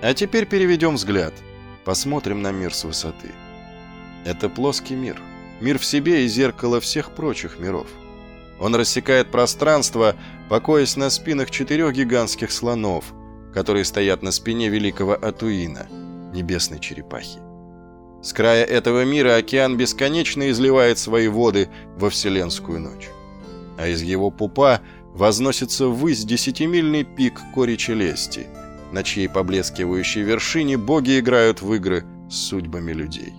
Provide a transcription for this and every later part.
А теперь переведем взгляд. Посмотрим на мир с высоты. Это плоский мир. Мир в себе и зеркало всех прочих миров. Он рассекает пространство, покоясь на спинах четырех гигантских слонов, которые стоят на спине великого Атуина, небесной черепахи. С края этого мира океан бесконечно изливает свои воды во вселенскую ночь. А из его пупа возносится ввысь десятимильный пик Кори Челести, на чьей поблескивающей вершине боги играют в игры с судьбами людей.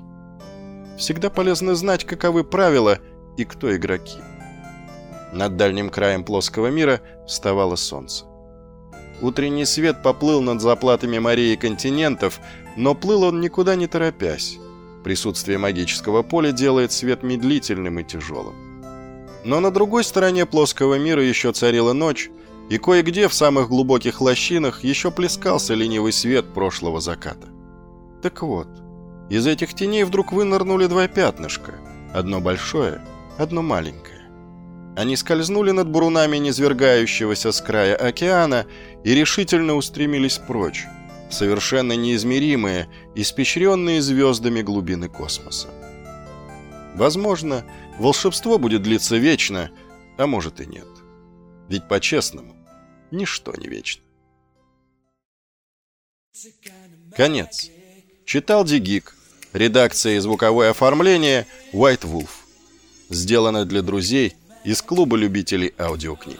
Всегда полезно знать, каковы правила и кто игроки. Над дальним краем плоского мира вставало солнце. Утренний свет поплыл над заплатами морей и континентов, но плыл он никуда не торопясь. Присутствие магического поля делает свет медлительным и тяжелым. Но на другой стороне плоского мира еще царила ночь, и кое-где в самых глубоких лощинах еще плескался ленивый свет прошлого заката. Так вот, из этих теней вдруг вынырнули два пятнышка, одно большое, одно маленькое. Они скользнули над бурунами низвергающегося с края океана и решительно устремились прочь, совершенно неизмеримые, испещренные звездами глубины космоса. Возможно, волшебство будет длиться вечно, а может и нет. Ведь по-честному, ничто не вечно. Конец. Читал Дигик. Редакция и звуковое оформление White Wolf. Сделано для друзей из клуба любителей аудиокниг.